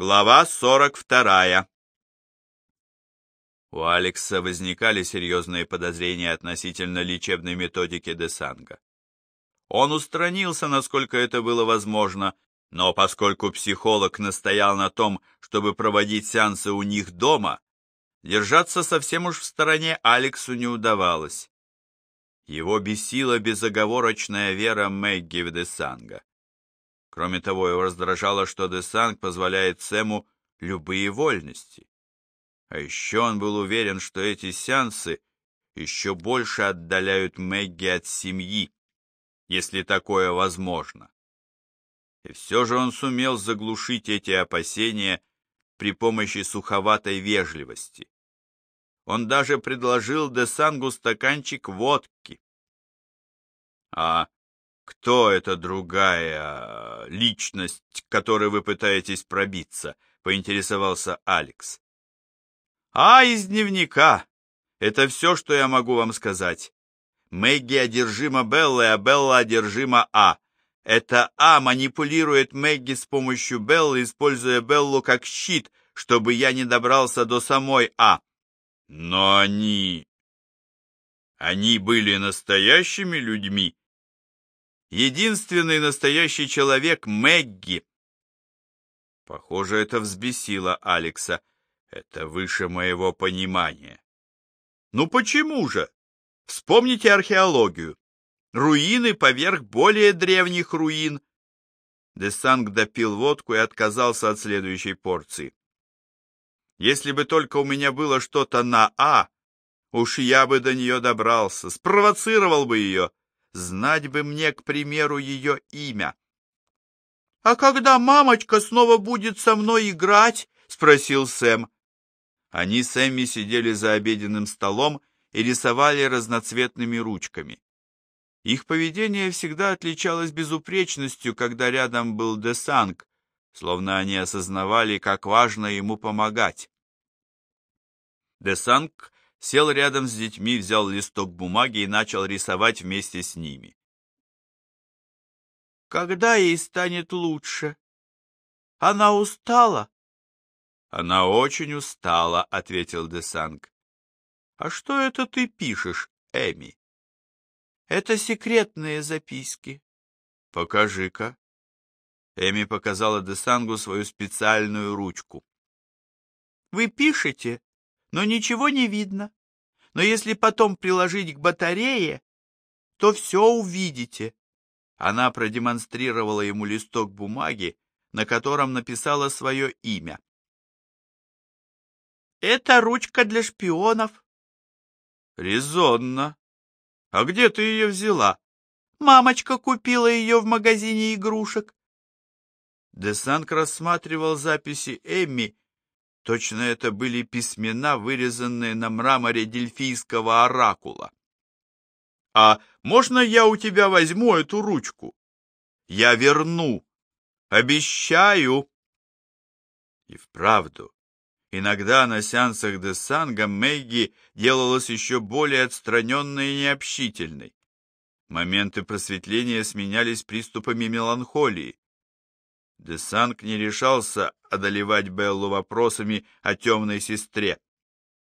Глава 42. У Алекса возникали серьезные подозрения относительно лечебной методики Десанга. Он устранился, насколько это было возможно, но поскольку психолог настоял на том, чтобы проводить сеансы у них дома, держаться совсем уж в стороне Алексу не удавалось. Его бесила безоговорочная вера Мэгги в Десанга. Кроме того, его раздражало, что Десанг позволяет Сэму любые вольности. А еще он был уверен, что эти сеансы еще больше отдаляют Мэгги от семьи, если такое возможно. И все же он сумел заглушить эти опасения при помощи суховатой вежливости. Он даже предложил Десангу стаканчик водки. А «Кто эта другая личность, к которой вы пытаетесь пробиться?» — поинтересовался Алекс. «А, из дневника. Это все, что я могу вам сказать. Мэгги одержима Беллой, а Белла одержима А. Это А манипулирует Мэгги с помощью Беллы, используя Беллу как щит, чтобы я не добрался до самой А. Но они... Они были настоящими людьми, Единственный настоящий человек Мэгги. Похоже, это взбесило Алекса. Это выше моего понимания. Ну почему же? Вспомните археологию. Руины поверх более древних руин. Десанг допил водку и отказался от следующей порции. Если бы только у меня было что-то на «А», уж я бы до нее добрался, спровоцировал бы ее. Знать бы мне, к примеру, ее имя. — А когда мамочка снова будет со мной играть? — спросил Сэм. Они с Эмми сидели за обеденным столом и рисовали разноцветными ручками. Их поведение всегда отличалось безупречностью, когда рядом был Десанг, словно они осознавали, как важно ему помогать. Десанг сел рядом с детьми, взял листок бумаги и начал рисовать вместе с ними. «Когда ей станет лучше? Она устала?» «Она очень устала», — ответил Десанг. «А что это ты пишешь, Эми?» «Это секретные записки». «Покажи-ка». Эми показала Десангу свою специальную ручку. «Вы пишете но ничего не видно. Но если потом приложить к батарее, то все увидите. Она продемонстрировала ему листок бумаги, на котором написала свое имя. Это ручка для шпионов. Резонно. А где ты ее взяла? Мамочка купила ее в магазине игрушек. Десанк рассматривал записи Эмми Точно это были письмена, вырезанные на мраморе дельфийского оракула. «А можно я у тебя возьму эту ручку? Я верну. Обещаю!» И вправду, иногда на сеансах Десанга Мэгги делалась еще более отстраненной и необщительной. Моменты просветления сменялись приступами меланхолии. Десанг не решался одолевать Беллу вопросами о темной сестре.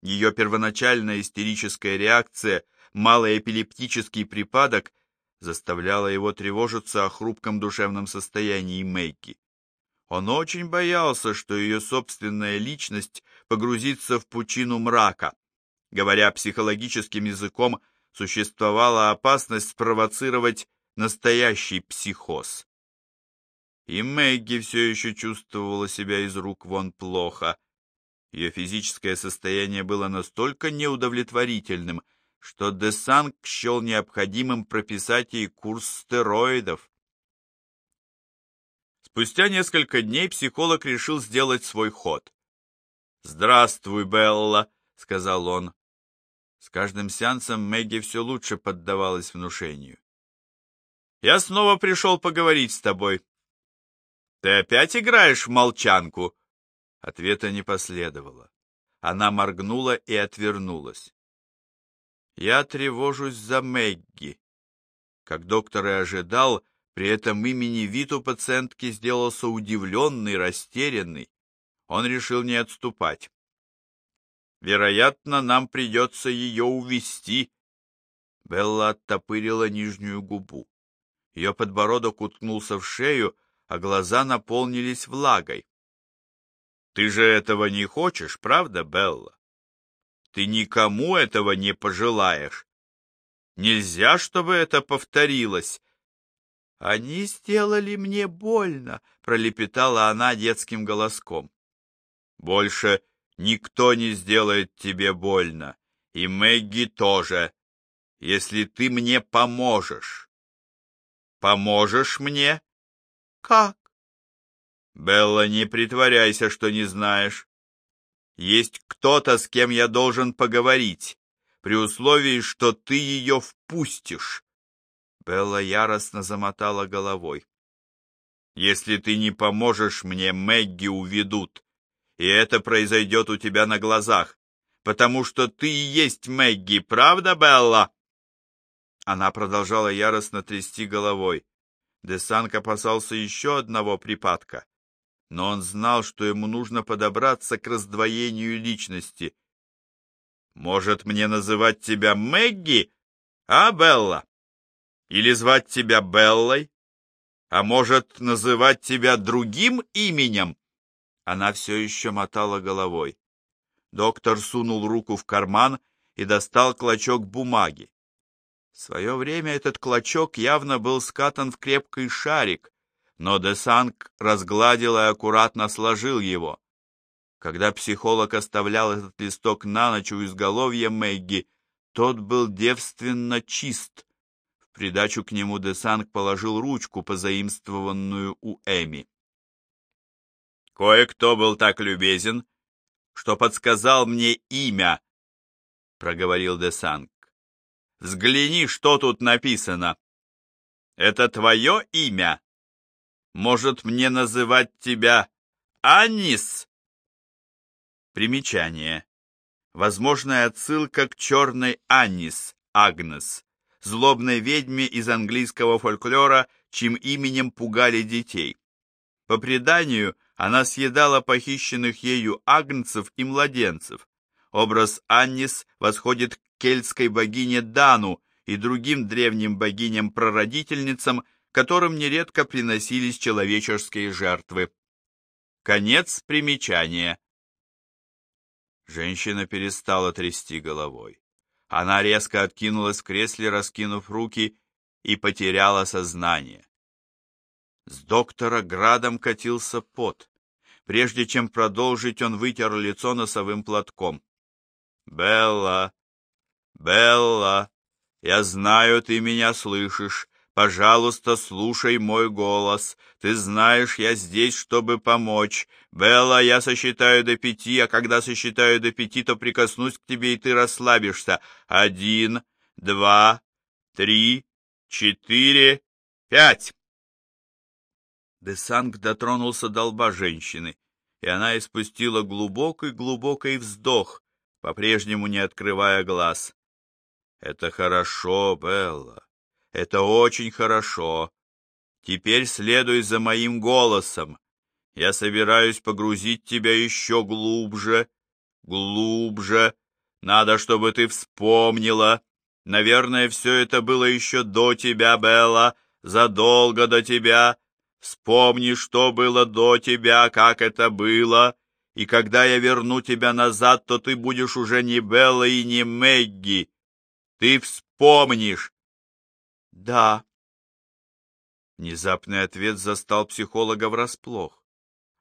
Ее первоначальная истерическая реакция, малый эпилептический припадок, заставляла его тревожиться о хрупком душевном состоянии Мэйки. Он очень боялся, что ее собственная личность погрузится в пучину мрака. Говоря психологическим языком, существовала опасность спровоцировать настоящий психоз. И Мэгги все еще чувствовала себя из рук вон плохо. Ее физическое состояние было настолько неудовлетворительным, что Десанг счел необходимым прописать ей курс стероидов. Спустя несколько дней психолог решил сделать свой ход. «Здравствуй, Белла», — сказал он. С каждым сеансом Мэгги все лучше поддавалась внушению. «Я снова пришел поговорить с тобой. Ты опять играешь в молчанку? Ответа не последовало. Она моргнула и отвернулась. Я тревожусь за Мэгги. Как доктор и ожидал, при этом имени вид у пациентки сделался удивленный, растерянный. он решил не отступать. Вероятно, нам придется ее увести. Белла оттопырила нижнюю губу. Ее подбородок уткнулся в шею, а глаза наполнились влагой. Ты же этого не хочешь, правда, Белла? Ты никому этого не пожелаешь. Нельзя, чтобы это повторилось. Они сделали мне больно, пролепетала она детским голоском. Больше никто не сделает тебе больно, и Мэгги тоже, если ты мне поможешь. Поможешь мне? Как? Белла, не притворяйся, что не знаешь. Есть кто-то, с кем я должен поговорить, при условии, что ты ее впустишь. Белла яростно замотала головой. Если ты не поможешь мне, Мэгги уведут, и это произойдет у тебя на глазах, потому что ты и есть Мэгги, правда, Белла? Она продолжала яростно трясти головой. Десанк опасался еще одного припадка но он знал, что ему нужно подобраться к раздвоению личности. «Может, мне называть тебя Мэгги, а, Белла? Или звать тебя Беллой? А может, называть тебя другим именем?» Она все еще мотала головой. Доктор сунул руку в карман и достал клочок бумаги. В свое время этот клочок явно был скатан в крепкий шарик, но Десанг разгладил и аккуратно сложил его. Когда психолог оставлял этот листок на ночь у изголовья Мэгги, тот был девственно чист. В придачу к нему Десанг положил ручку, позаимствованную у Эми. «Кое-кто был так любезен, что подсказал мне имя», — проговорил Десанг. «Взгляни, что тут написано. Это твое имя?» Может, мне называть тебя Анис? Примечание. Возможная отсылка к черной Анис, Агнес, злобной ведьме из английского фольклора, чьим именем пугали детей. По преданию, она съедала похищенных ею агнцев и младенцев. Образ Аннис восходит к кельтской богине Дану и другим древним богиням-прародительницам, которым нередко приносились человеческие жертвы. Конец примечания. Женщина перестала трясти головой. Она резко откинулась в кресле, раскинув руки, и потеряла сознание. С доктора градом катился пот. Прежде чем продолжить, он вытер лицо носовым платком. «Белла! Белла! Я знаю, ты меня слышишь. Пожалуйста, слушай мой голос. Ты знаешь, я здесь, чтобы помочь. Белла, я сосчитаю до пяти, а когда сосчитаю до пяти, то прикоснусь к тебе, и ты расслабишься. Один, два, три, четыре, пять. Десанг дотронулся до лба женщины, и она испустила глубокий-глубокий вздох, по-прежнему не открывая глаз. — Это хорошо, Белла. Это очень хорошо. Теперь следуй за моим голосом. Я собираюсь погрузить тебя еще глубже, глубже. Надо, чтобы ты вспомнила. Наверное, все это было еще до тебя, Белла, задолго до тебя. Вспомни, что было до тебя, как это было. И когда я верну тебя назад, то ты будешь уже не Белла и не Мэгги. Ты вспомнишь, «Да». Внезапный ответ застал психолога врасплох.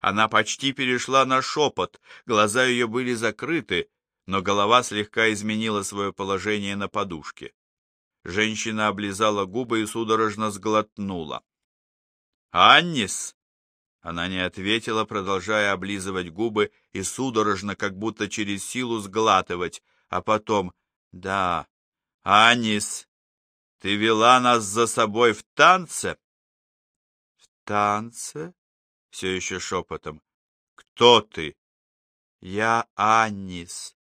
Она почти перешла на шепот, глаза ее были закрыты, но голова слегка изменила свое положение на подушке. Женщина облизала губы и судорожно сглотнула. «Аннис!» Она не ответила, продолжая облизывать губы и судорожно, как будто через силу сглатывать, а потом «Да, Аннис, ты вела нас за собой в танце? В танце? Все еще шепотом. Кто ты? Я Аннис.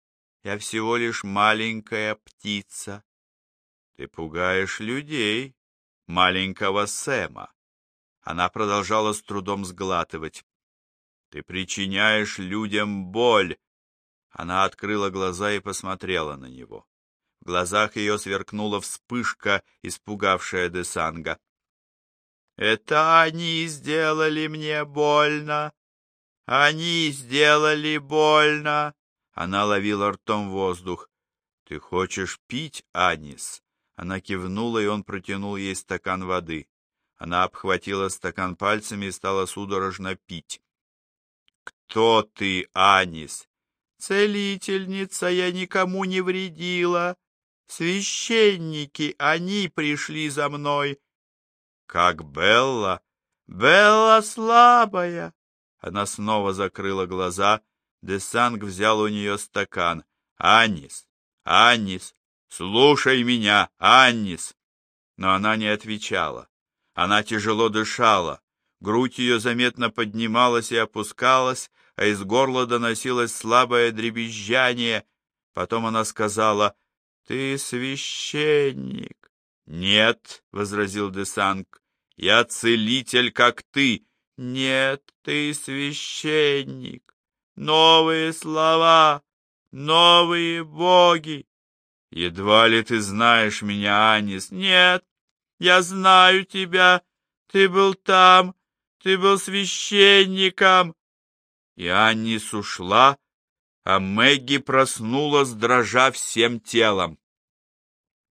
Я всего лишь маленькая птица. Ты пугаешь людей, маленького Сэма. Она продолжала с трудом сглатывать. Ты причиняешь людям боль. Она открыла глаза и посмотрела на него. В глазах ее сверкнула вспышка, испугавшая Десанга. «Это они сделали мне больно! Они сделали больно!» Она ловила ртом воздух. «Ты хочешь пить, Анис?» Она кивнула, и он протянул ей стакан воды. Она обхватила стакан пальцами и стала судорожно пить. «Кто ты, Анис?» «Целительница, я никому не вредила. Священники, они пришли за мной». «Как Белла?» «Белла слабая». Она снова закрыла глаза. Десанг взял у нее стакан. «Анис, Аннис, слушай меня, Аннис!» Но она не отвечала. Она тяжело дышала. Грудь ее заметно поднималась и опускалась, а из горла доносилось слабое дребезжание. Потом она сказала, «Ты священник». «Нет», — возразил Десанг, — «я целитель, как ты». «Нет, ты священник. Новые слова, новые боги. Едва ли ты знаешь меня, Анис? Нет, я знаю тебя. Ты был там, ты был священником. И Аннис ушла, а Мэгги проснулась, дрожа всем телом.